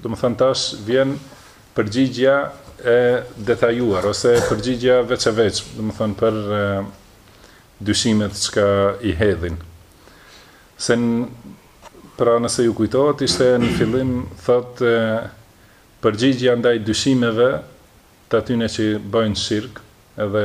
Domethënë tash vjen përgjigjja e detajuar ose përgjigjja veç e veç, domethënë për dyshimet çka i hedhin. Se në, pra nëse ju kujtohet, ishte në fillim thotë përgjigjja ndaj dyshimeve të atyne që bëjnë shirk edhe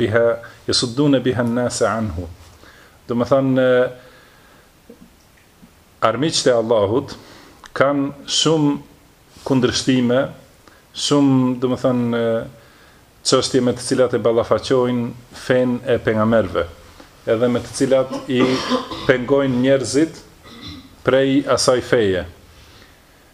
biha yasudduna biha an-nas anhu. Domethënë armiqtë e Allahut kanë shumë kundërshtime, shumë, domethënë çështje me të cilat e ballafaqojnë fenë e pejgamberëve, edhe me të cilat i pengojnë njerëzit prej asaj feje.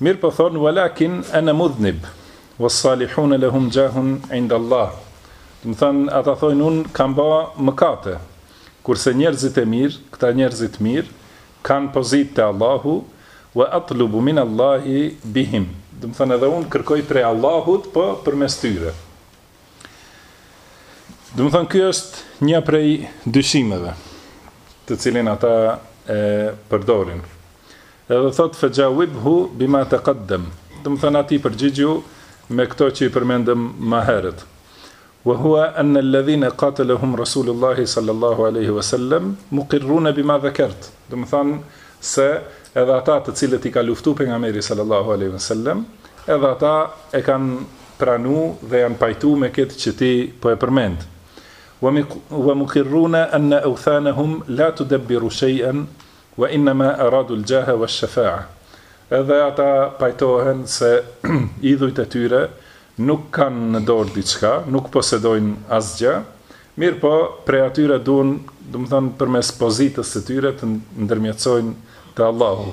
Mirëpo thotë, Walakin ana mudhnib, was-salihuna lahum jahun 'inda Allah. Domethënë, ata thonë, Unë kam ba mëkate, kurse njerëzit e mirë, këta njerëzit e mirë, kanë pozitë te Allahu, Wa atlubu min Allahi bihim. Domethënë, edhe unë kërkoj prej Allahut, po përmes tyre. Domethënë, kjo është një prej dyshimeve, të cilin ata e përdorin. Edhe thotë, fa-jawibhu bima taqaddam. Domethënë, atij përgjigju me këto që i përmendëm ma herët. Wa huwa anna alladhina qatalahum Rasulullahi sallallahu aleyhi wa sallem, muqirruna bima dhakart. Domethënë, se edhe ata të cilët i ka luftu Pejgamberi sallallahu aleyhi wa sallem, edhe ata e kanë pranu dhe janë pajtu me këtë që ti po e përmend. Wa muqirruna anna awthanahum la tudabbiru shay'an wa innama aradu al-jaha wash-shafa'a. Edhe ata pajtohen se idhujt e tyre nuk kanë në dorë diçka, nuk posedojnë asgjë, mirëpo prej atyre duan, domethënë përmes pozitës së tyre të ndërmjetësojnë te Allahu.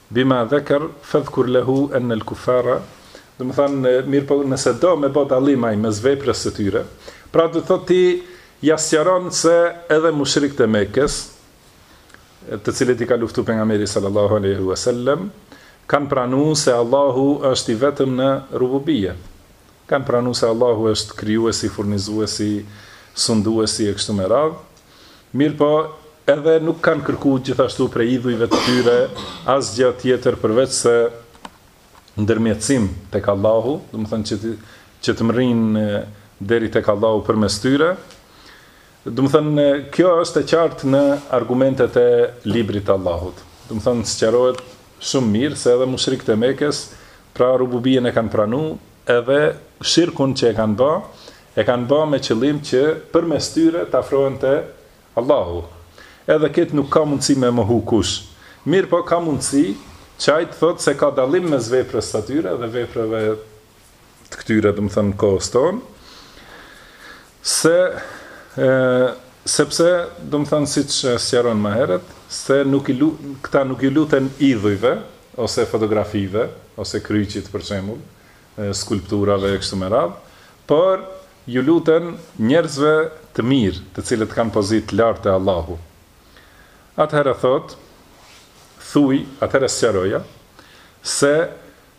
Bima dhekar fadhkur lehu enne el kufara, domethënë, mirëpo nëse do me bo dallim ai mes veprës së tyre, pra do të thotë ti ja sqaron se edhe mushrikët e Mekes, të cilët i ka luftu Pejgamberi sallallahu alejhi ue sellem, kanë pranu se Allahu është i vetëm në rububije, kanë pranu se Allahu është krijuesi, furnizuesi, sunduesi e kështu me radhë, Mirëpo, edhe nuk kanë kërku gjithashtu prej idhujve të tyre asgja tjetër përveçse ndërmjetësim tek Allahu, domethënë që të që të mrrijnë deri tek Allahu përmes tyre. Domethënë, kjo është e qartë në argumentet e Librit të Allahut. Domethënë, sqarohet shumë mirë se edhe mushrikët e Mekes, pra rububien e kanë pranu, edhe shirkun që e kanë bë, e kanë bë me qëllim që përmes tyre të afrohen te Allahu. Edhe këtë nuk ka mundësi me e mohu kush. Mirëpo ka mundësi që ai të thotë se ka dallim mes veprës së atyre dhe veprave të këtyre, domethonë kohës tonë, Se, e, sepse, domethënë, siç sqaron ma herët, se nuk i lu, këta nuk i luten idhujve, ose fotografive, ose kryqit, për shembull, skulpturave e kështu me radhë, por ju luten njerëzve të mirë, të cilët kanë pozitë të lartë te Allahu. Atëherë thotë, thuj, atëherë sqaroja, se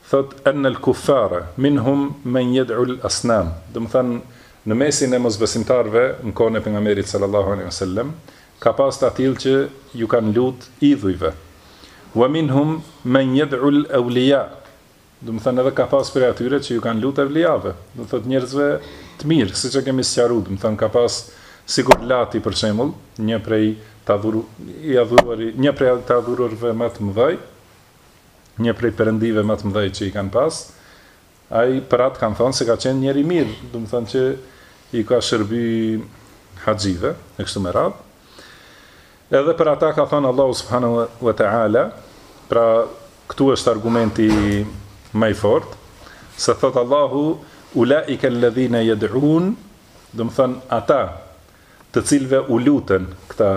Thotë, Enne el-kuffare, minhum men yed'u el-asnam, domethonë, në mesin e mosbesimtarëve në kohën e Pejgamberit sallallahu alejhi ve sellem, ka pas të atillë që ju kanë lut idhujve, wa minhum men yed'u el-awliya, domethonë edhe ka pas prej atyre që ju kanë lut evlijave, domethonë njerëzve të mirë, siç e kemi sqaru, domethonë ka pas sikur Lati për shembull, një prej të adhuru, i adhuruari, një prej të adhuruarve më të mëdhenj, një prej perëndive më të mëdhej që i kanë pas, ai për atë kanë thonë se ka qenë njeri i mirë, domethonë që i ka shërby haxhive, e kështu me radhë. Edhe për ata ka thonë Allahu subhanahu wa taala, pra këtu është argumenti më i fortë, se thotë Allahu ulaika alladhina yad'un, domethonë ata të cilëve u luten këta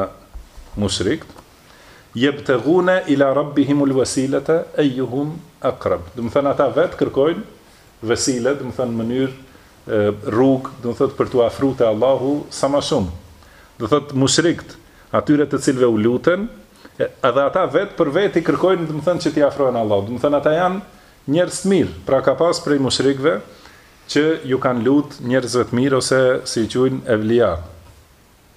mushrikt, Jebtegune ila rabbihimul wasilete ejuhum ekreb. Domethonë ata vetë kërkojnë vesile, domethonë mënyrë, rrugë, do të thotë për t'u afruar te Allahu sa më shumë. Do thotë mushrikt, atyre të cilëve u luten, edhe ata vetë për veti kërkojnë, domethonë që t'i afrohen Allahut. Domethonë ata janë njerëz të mirë. Pra ka pas prej mushrikëve që ju kanë lut njerëzve të mirë ose si i quajnë evlija.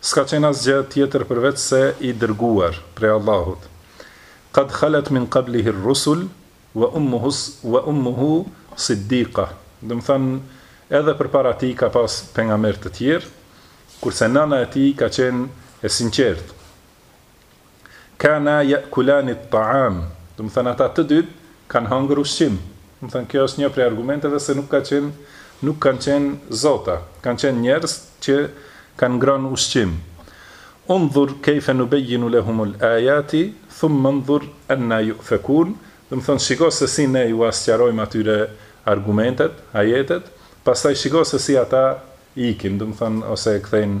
S'ka qenë asgjë tjetër përveç se i dërguar prej Allahut. Qad khalet min qablihi rrusul wa ummuhu wa ummuhu siddiqah. Domethonë, edhe përpara tij ka pas pejgamberë të tjerë, kurse nana e tij ka qenë e sinqertë. Kana ya'kulani at-ta'am, domethonë ata të dytë kanë hangër ushqim. Domethonë kjo është një prej argumenteve se nuk ka qenë, nuk kanë qenë zota, kanë qenë njerëz që kanë ngronë ushqim. Undhur kejfe nubejjinu lehumul ajati, thumme ndhur anna ju'fekun, domethonë shiko se si ne jua sqarojmë atyre argumentet, ajetet, pastaj shiko se si ata ikin, domethonë ose e kthejnë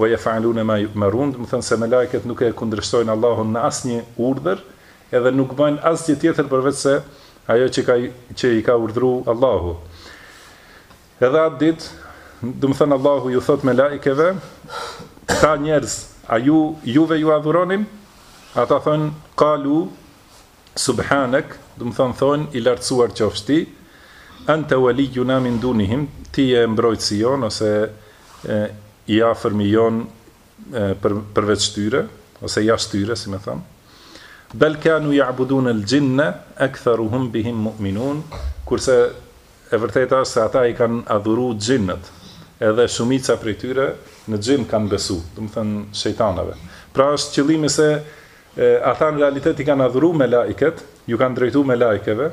Wa yef'alune ma yu'marun, domethonë se melajket nuk e kundërshtojnë Allahun në asnjë urdhër, edhe nuk bëjnë asgjë tjetër përveçse ajo që ka që i ka urdhru Allahu. Edhe atë ditë, domethonë Allahu ju thot melajkeve, këta njerëz, a ju juve ju adhuronin? Ata thonë qalu Subhanak, domethonë thonë i lartësuar qofsh ti, Anta waliyuna min dunihim, ti je mbrojtësi jonë ose i afërmi jonë për, përveç tyre, ose jashtë tyre, si me thonë. Bel kanu ja'budun el xhinne, ektharuhum bihim mu'minun, kurse e vërteta është se ata i kanë adhuru xhinët, edhe shumica prej tyre në xhinë kanë besu, domethënë shejtanëve. Pra është qëllimi se E, ata në realitet i kanë adhuru melaiket, ju kanë drejtu melaikeve,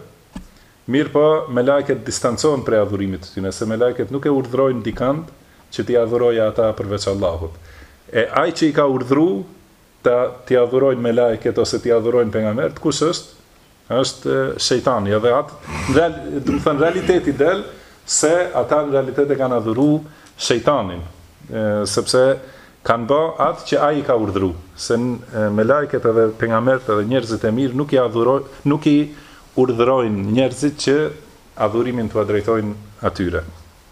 mirëpo melaiket distancohen prej adhurimit të tyne, se melaiket nuk e urdhërojnë dikand që t'i adhurojë ata përveç Allahut. E ai që i ka urdhëru ta t'i adhurojnë melaiket ose t'i adhurojnë pejgamberët, kush është? Është shejtani edhe atë real domethënë realiteti del se ata në realitet e kanë adhuru shejtanin sepse kanë ba atë që ai i ka urdhru se melajket edhe pejgambert edhe njerëzit e mirë nuk i adhuro nuk i urdhërojnë njerëzit që adhurimin t'ua drejtojnë atyre.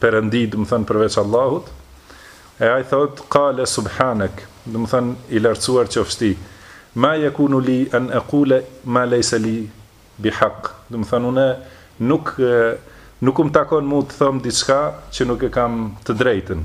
Perëndi, domethënë përveç Allahut, e ai thotë qale subhanak, domethënë i lartësuar qofsh ti. Ma yakunu li an aqula ma laysa li bihaq, domethënë unë nuk nuk më takon mua të thom diçka që nuk e kam të drejtën.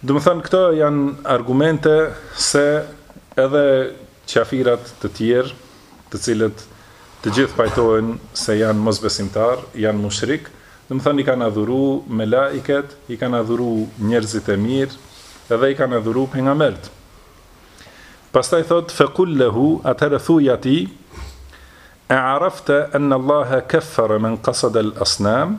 Domethënë këto janë argumente se edhe qafirat të tjerë, të cilët të gjithë pajtohen se janë mosbesimtarë, janë mushrikë, domethënë i kanë adhuru melaiket, i kanë adhuru njerëzit e mirë, edhe i kanë adhuru pejgambert. Pastaj thotë fekul lehu, atëherë thuaj atij, e arafte en Allahe keffere men qasada al-asnam,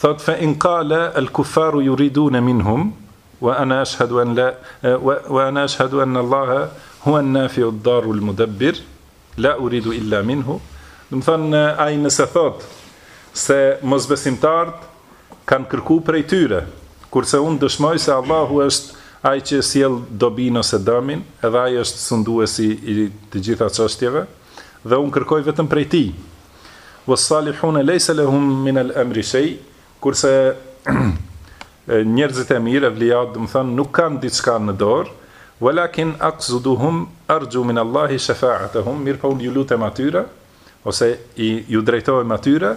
Thotë fe in kale el kufaru juridune minhum, wa ana ashhadu an Allaha huwa an-nafi ad-dar al-mudabbir la uridu illa minhu domethonë ai nëse thotë se mosbesimtarët kanë kërku prej tyre kurse un dëshmoj se Allahu është ai që sjell dobinë ose dëmin edhe ai është sunduesi i të gjitha çështjeve dhe un kërkoj vetëm prej tij Was-salihune lejse lehum minel emri shej, kurse njerëzit e mirë, evlijat, domethënë, nuk kanë diçka në dorë, Walakin aqsuduhum arju min Allahi shafa'atahum, mirëpo unë ju lutem atyre, ose ju drejtohem atyre,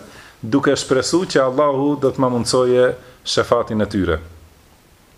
duke shpresuar që Allahu do të ma mundësojë shefatin e tyre.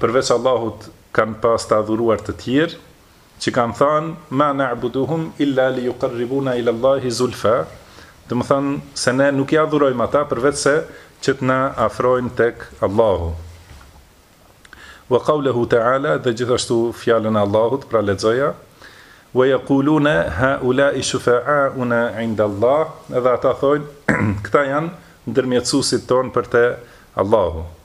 përveç Allahut kanë pas të adhuruar të tjerë, që kanë thënë ma na'buduhum illa liyuqarribuna ila Allahi zulfa, domethënë se ne nuk i adhurojmë ata përveçse që të na afrojnë tek Allahu. Wa qawluhu ta'ala dhe gjithashtu fjalën e Allahut, pra lexoja Wa yaquluna ha'ula'i shufa'auna 'inda Allah, edhe ata thojnë këta janë ndërmjetësuesit tonë për te Allahu.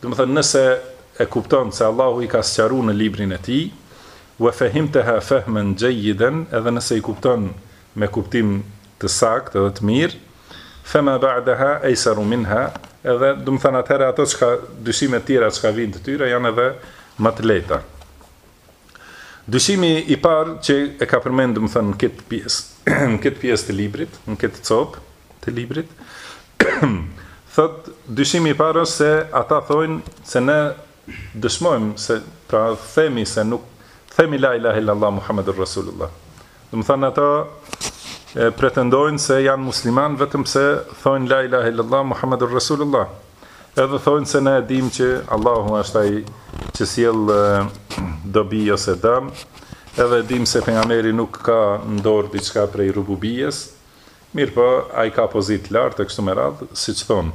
Domethënë nëse e kupton se Allahu i ka sqaru në librin e tij, wa fehimteha fehmen xhejjiden edhe nëse i kupton me kuptim të saktë edhe të mirë, fema ba'daha eysaru minha edhe domethënë atëherë ato çka dyshimet tjera çka vijnë të tyre janë edhe më të lehta. Dyshimi i parë që e ka përmend, domethënë, në këtë pjesë, në këtë pjesë të librit, në këtë copë të librit, thot dyshimi i parë është se ata thojnë se ne dëshmojmë se pra themi se nuk themi la ilaha illallah muhammedur rasulullah. Domethënë ata pretendojnë se janë musliman vetëm se thojnë la ilaha illallah muhammedur rasulullah. Edhe thojnë se ne e dimë që Allahu është ai që sjell dobi ose dëm, edhe e dimë se pejgamberi nuk ka në dorë diçka prej rububijes. Mirpo ai ka pozitë të lartë e kështu me radhë, siç thonë.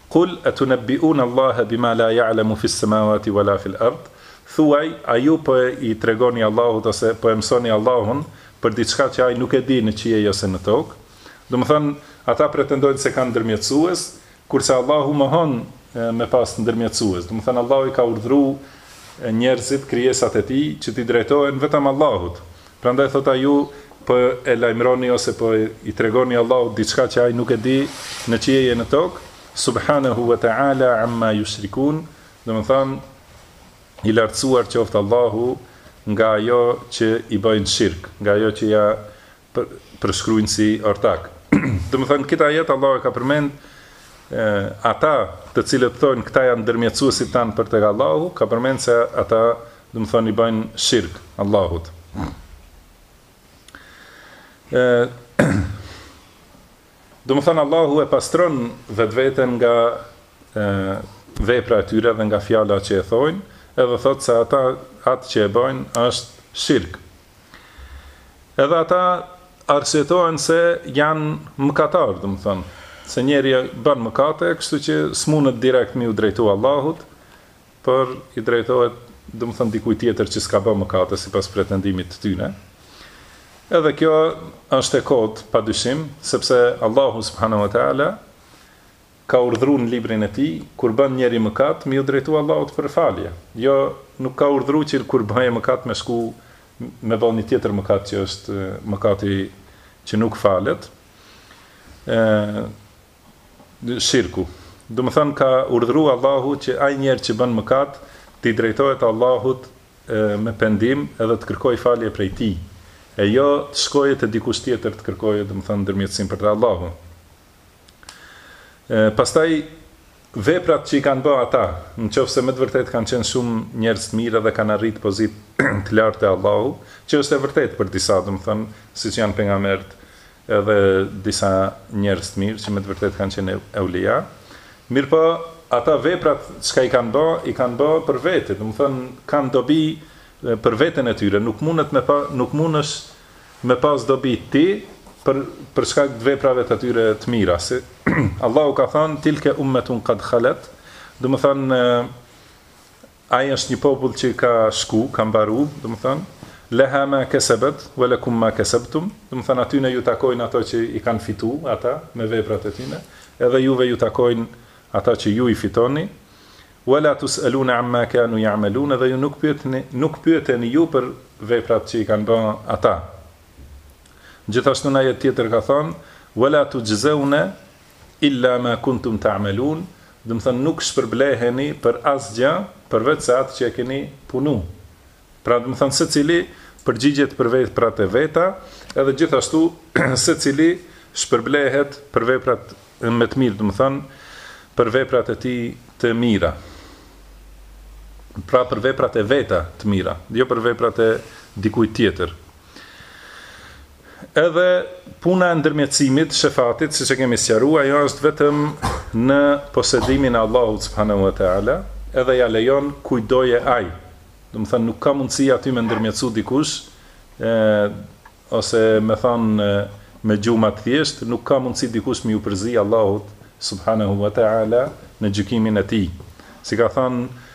Kul e tunebbiune Allahe bima la ja'lemu fis semawati wala fil ard, Thuaj, a ju po i tregoni Allahut ose po e mësoni Allahun për diçka që Ai nuk e di në qiej ose në tokë? Domethënë, ata pretendojnë se kanë ndërmjetësues, kurse Allahu mohon me pas ndërmjetësues. Domethënë, Allahu i ka urdhëru njerëzit, krijesat e Tij, që t'i drejtohen vetëm Allahut, Prandaj thotë a ju po e lajmëroni ose po i tregoni Allahut diçka që ai nuk e di në qiej e në tokë, Subhanehu wa ta'ala amma yushrikun, domethënë i lartësuar qoftë Allahu nga ajo që i bëjnë shirk, nga ajo që ia përshkruajnë si ortak. Domethënë te ky ajet Allahu e ka përmend ata të cilët thonë këta janë ndërmjetësuesit tanë për tek Allahu, ka përmend se ata domethënë i bajnë shirk Allahut. Ë Domethënë Allahu e pastron vetveten nga ë vepra e tyre dhe nga fjala që e thonë, edhe thot se ata atë që e bëjnë është shirk. Edhe ata arsyetohen se janë mëkatar, domethënë, se njeriu bën mëkate, kështu që s'munet direkt m'iu drejtu Allahut, por i drejtohet domethënë dikujt tjetër që s'ka bërë mëkate sipas pretendimit të tyre. Edhe kjo është e kotë padyshim, sepse Allahu subhanahu wa taala ka urdhëru në librin e tij kur bën njeri mëkat, m'iu drejtu Allahut për falje. Jo, nuk ka urdhëru që kur bën mëkat me shku me bën një tjetër mëkat që është mëkati që nuk falet. Ë shirku. Domethënë ka urdhëru Allahu që ai njeri që bën mëkat t'i drejtohet Allahut me pendim edhe të kërkojë falje prej Tij, e jo të shkojë te dikush tjetër të kërkojë, domethënë, ndërmjetësim për te Allahu. Pastaj veprat që i kanë bë ata, në qoftë se me të vërtetë kanë qenë shumë njerëz të mirë dhe kanë arrit pozitë të lartë te Allahu, që është e vërtetë për disa, domethënë, siç janë pejgamberët, edhe disa njerëz të mirë që me të vërtetë kanë qenë eulija, mirëpo ata veprat çka i kanë bë, i kanë bë për vete, domethënë kanë dobi për veten e tyre, nuk mundet me pa, nuk mundesh me pas dobi ti për për shkak të veprave të tyre të mira. Se Allahu ka thënë tilke ummetun qad khalat, domethënë Ai është një popull që ka shku, ka mbaru, domethënë, Leha ma kesebet, wa lekum ma kesebtum, domethënë atyne ju takojnë ato që i kanë fitu ata me veprat e tyne, edhe juve ju takojnë ato që ju i fitoni, Wa la tus'aluna amma kanu ya'malun, edhe ju nuk pyetni, nuk pyeteni ju për veprat që i kanë ba ata. Gjithashtu në ajet tjetër ka thënë, Wa la tujzauna Illa ma kuntum ta'malun, domethënë nuk shpërbleheni për asgjë përveçse atë që e keni punu. Pra domethënë secili përgjigjet për veprat e veta, edhe gjithashtu secili shpërblehet për veprat me të mirë, domethënë për veprat e tij të mira. Pra për veprat e veta të mira, jo për veprat e dikujt tjetër. Edhe puna e ndërmjetësimit, shefatit, siç e kemi sqaru, ajo është vetëm në posedimin e Allahut subhanehu ve teala, edhe ia lejon kujt dojë Ai. Domethënë nuk ka mundësi aty me ndërmjetësu dikush, e, ose me thënë me gjuhë më të thjeshtë, nuk ka mundësi dikush m'iu përzi Allahut subhanehu ve teala në gjykimin e Tij. Si ka thënë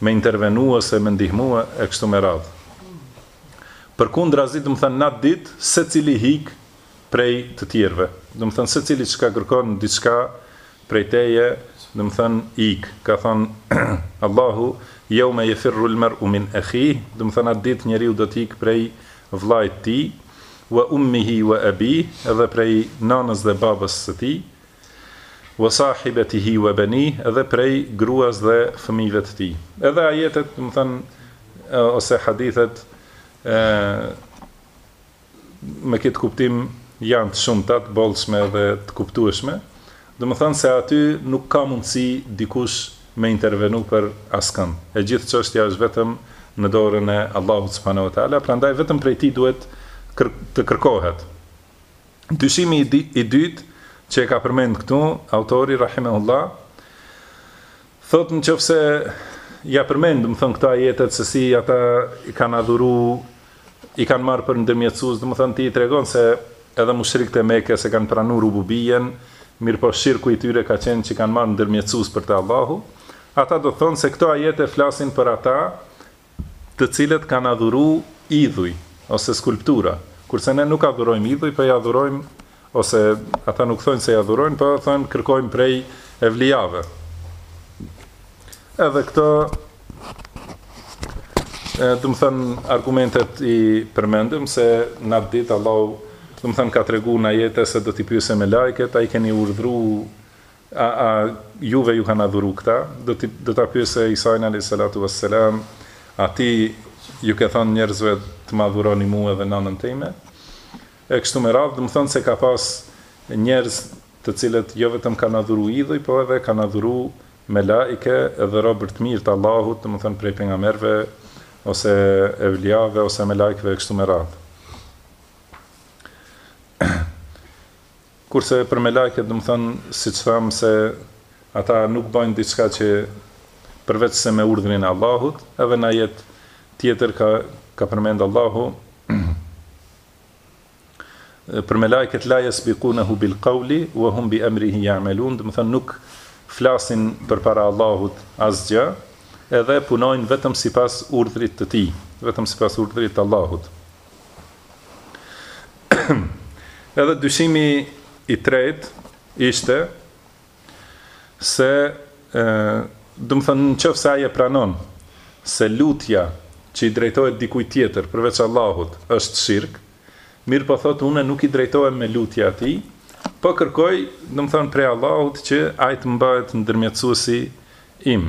me intervenuese, me ndihmue, e kështu me radhë. Përkundrazi, domethënë, në atë ditë, secili ik prej të tjerëve. Domethënë, secili çka kërkon diçka prej teje, domethënë, ik. Ka thënë Allahu, Yawma yafirru al-mar'u min akhih, domethënë, atë ditë njeriu do të ik prej vëllait të tij, wa ummihi wa abih, edhe prej nënës dhe babës së tij, Wa sahibatihi wa banih, dhe prej gruas dhe fëmijëve të tij. Edhe ajetet, domethënë, ose hadithet e me këtë kuptim janë të shumta, të bollshme dhe të kuptueshme, domethënë se aty nuk ka mundësi dikush me intervenu për askënd. E gjithë çështja është vetëm në dorën e Allahut subhanahu wa ta'ala, prandaj vetëm prej tij duhet të kërkohet. Dyshimi i dytë që e ka përmend këtu autori rahimehullah thotë nëse ia përmend, domethënë këto ajetet se si ata i kanë adhuru, i kanë marrë për ndërmjetësues, domethënë ti i tregon se edhe mushrikët e Mekës e kanë pranuar rububien, mirëpo shirku i tyre ka qenë që kanë marrë ndërmjetësues për te Allahu, ata do të thonë se këto ajete flasin për ata të cilët kanë adhuru idhuj ose skulptura, kurse ne nuk adhurojmë idhuj, po i adhurojmë ose ata nuk thonë se i adhurojnë, po thonë kërkojmë prej evlijave. Edhe këto domethënë argumentet i përmendëm se në atë ditë Allahu domethënë ka tregu në ajete se do t'i pyesë melaiket, a i keni urdhëru A a juve ju kanë adhuru këta? Do ti do ta pyese Isajn alejhi selatu ue selam, A ti ju ke thënë njerëzve të më adhuroni mu dhe nënën time? E kështu me radhë, domethënë se ka pas njerëz të cilët jo vetëm kanë adhuru idhuj, po edhe kanë adhuru melaike dhe robër të mirë të Allahut, domethënë prej pejgamberëve ose evlijave ose melaikeve e kështu me radhë. Kurse për melaiket domethënë siç thamë se ata nuk bëjnë diçka që përveç se me urdhërin e Allahut, edhe në ajet tjetër ka ka përmend Allahu për melaiket la yasbiqunahu bil qawli wa hum bi amrihi ya'malun, domethënë nuk flasin përpara Allahut asgjë, edhe punojnë vetëm sipas urdhrit të tij, vetëm sipas urdhrit të Allahut. Edhe dyshimi i tretë ishte se ë domethënë në qoftë se ai e pranon se lutja që i drejtohet dikujt tjetër përveç Allahut është shirk, mirëpo thotë unë nuk i drejtohem me lutje atij, po kërkoj, domethënë prej Allahut që ai të më bëhet ndërmjetësuesi im.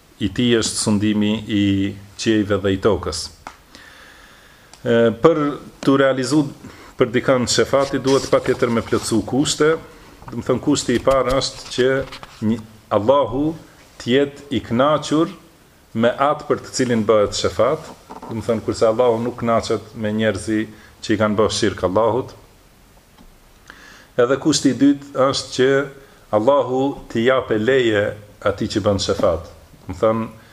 i tij është sundimi i qiejve dhe i tokës. Për të realizu për dikën shefati duhet patjetër me plotsu kushte, domethënë kushti i parë është që një, Allahu t'jetë i knaqur me atë për të cilin bëhet shefat, domethënë kurse Allahu nuk knaqet me njerëzi që i kanë bo shirk Allahut, Edhe kushti i dytë është që Allahu t'i jape leje atij që bën shefat, domethënë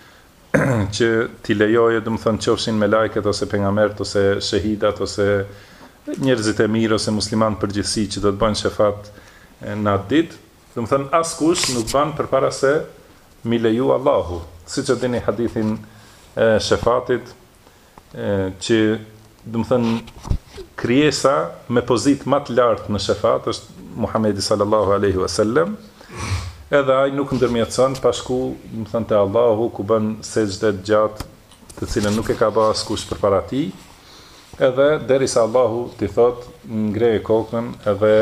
që t'i lejojë, domethënë qofshin melajket ose pejgamberët ose shehidat ose njerëzit e mirë ose muslimanët në përgjithësi që do të bëjnë shefat në atë ditë, domethënë askush nuk ban përpara se me i leju Allahu, siç e dini hadithin e shefatit, që domethënë krijesa me pozitë më të lartë në shefat është Muhamedi sallallahu alaihi wasallam edhe ai nuk ndërmjetëson pa shku domethënë te Allahu ku bën sexhde të gjatë të cilën nuk e ka ba askush përpara tij edhe derisa Allahu t'i thotë ngreje kokën edhe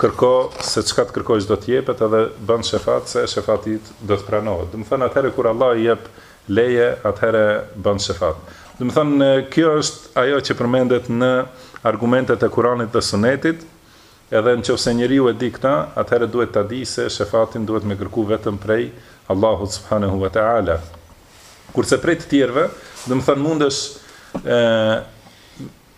kërko se çka të kërkosh do t'jepet edhe bën shefat se shefati do t'pranohet domethënë atëherë kur Allahu i jep leje atëherë bën shefat. Domethënë kjo është ajo që përmendet në argumentet e Kuranit dhe Sunetit, edhe në qoftë se njeriu e di këtë, atëherë duhet ta dijë se shefatin duhet me kërku vetëm prej Allahut subhanehu ve te ala. Kurse prej të tjerëve, domethënë mundesh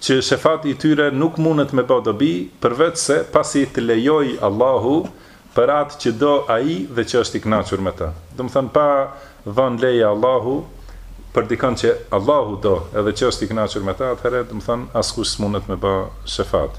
që shefati i tyre nuk mundet me ba dobi, përveçse pasi të lejojë Allahu për atë që do Ai dhe që është i kënaqur me të. Domethënë pa dhan leje Allahu për dikënd që Allahu do edhe që është i kënaqur me të, atëherë, domethënë, askush s'mundet me ba shefat.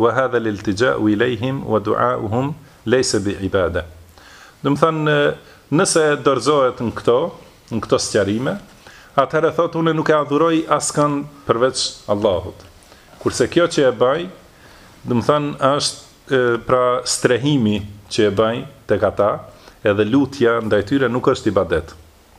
Wa hadha al-iltija'u ilejhim wa du'a'uhum lejse bi ibadeh. Domethanë, nëse dorëzohet në këto, në këto sqarime, atëherë thotë unë nuk e adhuroj askan përveç Allahut. Kurse kjo që e baj, domethanë, është pra strehimi që e baj tek ata, edhe lutja ndaj tyre nuk është ibadet.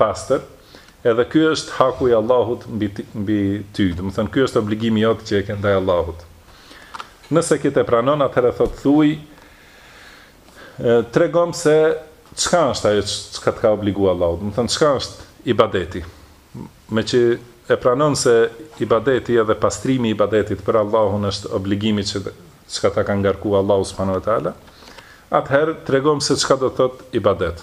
pastër, edhe ky është haku i Allahut mbi mbi ty, domethënë ky është obligimi jot që e ke ndaj Allahut. Nëse këtë e pranon, atëherë thotë thuaj tregom se çka është ajo çka të ka obliguar Allahu, domethënë çka është ibadeti. Meqë e pranon se ibadeti edhe pastrimi i ibadetit për Allahun është obligimi që çka ta ka ngarkuar Allahu subhanahu wa taala, atëherë tregom se çka do të thotë ibadet.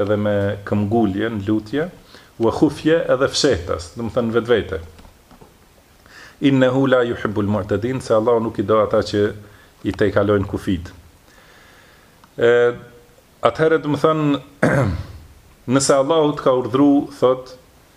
edhe me këmbngulje në lutje, wa khufje edhe fshehtas, domethënë në vetvete. Innehu la yuhibbul mu'tadin, se Allahu nuk i do ata që i tejkalojnë kufijtë. Atëherë domethënë nëse Allahu të ka urdhru, thotë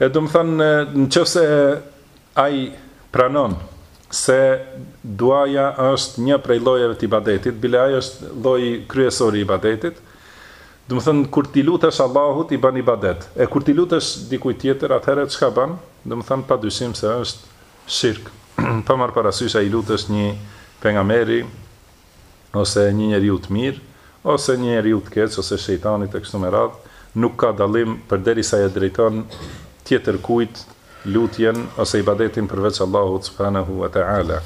E domethënë, në qoftë se ai pranon se duaja është një prej llojeve të ibadetit, bile ai është lloj kryesor i ibadetit, domethënë, kur t'i lutesh Allahut, i ban ibadet. E kur t'i lutesh dikujt tjetër, atëherë çka ban, domethënë, pa dyshim se është shirk, pa marrë parasysh a i lutesh një pejgamberi, ose një njeriu të mirë, ose një njeriu të keq, ose shejtanit e kështu me radhë, nuk ka dallim përderisa ia drejton tjetërkujt lutjen ose ibadetin përveç Allahut subhanehu ve te ala.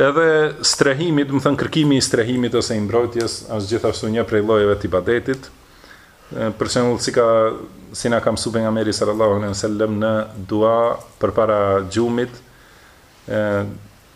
Edhe strehimi, domethënë kërkimi i strehimit ose i mbrojtjes është gjithashtu një prej llojeve të ibadetit. Për shembull, si ka si na ka mësuar pejgamberi sallallahu alejhi ve sellem në dua përpara gjumit,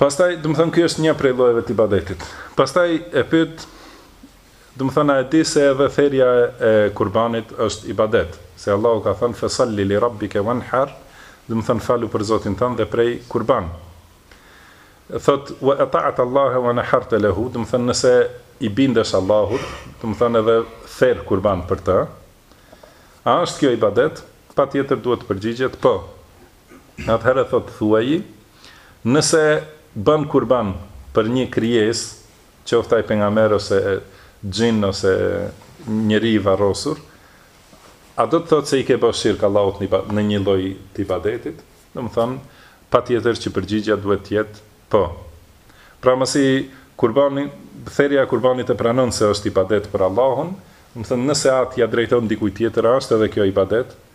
Pastaj, domethënë ky është një prej llojeve të ibadetit. Pastaj e pyet, domethënë a e di se edhe therja e kurbanit është ibadet, se Allahu ka thënë, Fesalli li Rabbike wanhar, domethënë falu për Zotin tënd dhe prej kurban. Thotë, Wa ata'ta Allahe wa naharte lehu, domethënë nëse i bindesh Allahut, domethënë edhe ther kurban për të. A është kjo ibadet? Patjetër duhet të përgjigjet, Po. Atëherë thotë thuaji, Nëse bën kurban për një krijesë, qoftë ai pejgamber ose xhin ose njeri i varrosur, a do të thotë se i ke bërë shirk Allahut në një lloj të ibadetit? Domethënë, patjetër që përgjigja duhet të jetë po. Pra masi kurbanin, therja e kurbanit e pranon se është ibadet për Allahun, domethënë nëse atë ia drejton dikujt tjetër a është edhe kjo ibadet?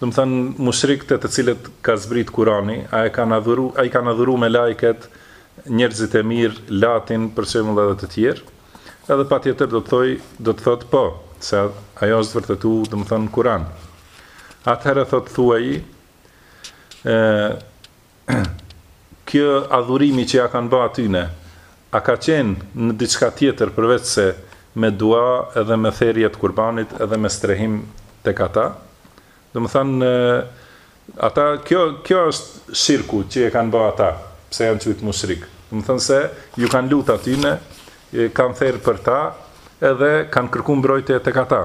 Domethënë mushrikët te të cilët ka zbrit Kurani, a e kanë adhuru, a i kanë adhuru melaiket, njerëzit e mirë, Latin, për shembull edhe të tjerë, edhe patjetër do të thoj, do të thotë po, se ajo është vërtetu, domethënë, Kuran. Atëherë, thotë, thuaji, ë, Kjo adhurimi që ia kanë ba atyne, a ka qenë në diçka tjetër përveç se me dua edhe me therje të kurbanit edhe me strehim tek ata? Domethënë ata kjo kjo është shirku që e kanë ba ata, pse janë quajt mushrikë. Domethënë se iu kanë lut atyne, kanë therë për ta edhe kanë kërku mbrojtje tek ata.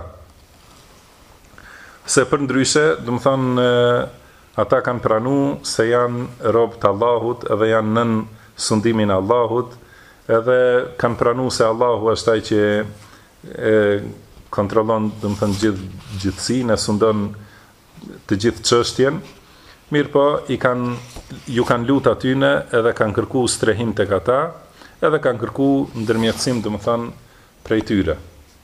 Se përndryshe, domethënë, ata kanë pranu se janë robë të Allahut edhe janë nën sundimin e Allahut, edhe kanë pranu se Allahu është ai që e kontrollon, domethënë, gjithë gjithësinë e sundon të gjithë çështjen. Mirëpo i kanë ju kanë lut atyne edhe kanë kërku strehim tek ata, edhe kanë kërku ndërmjetësim, domethënë, prej tyre.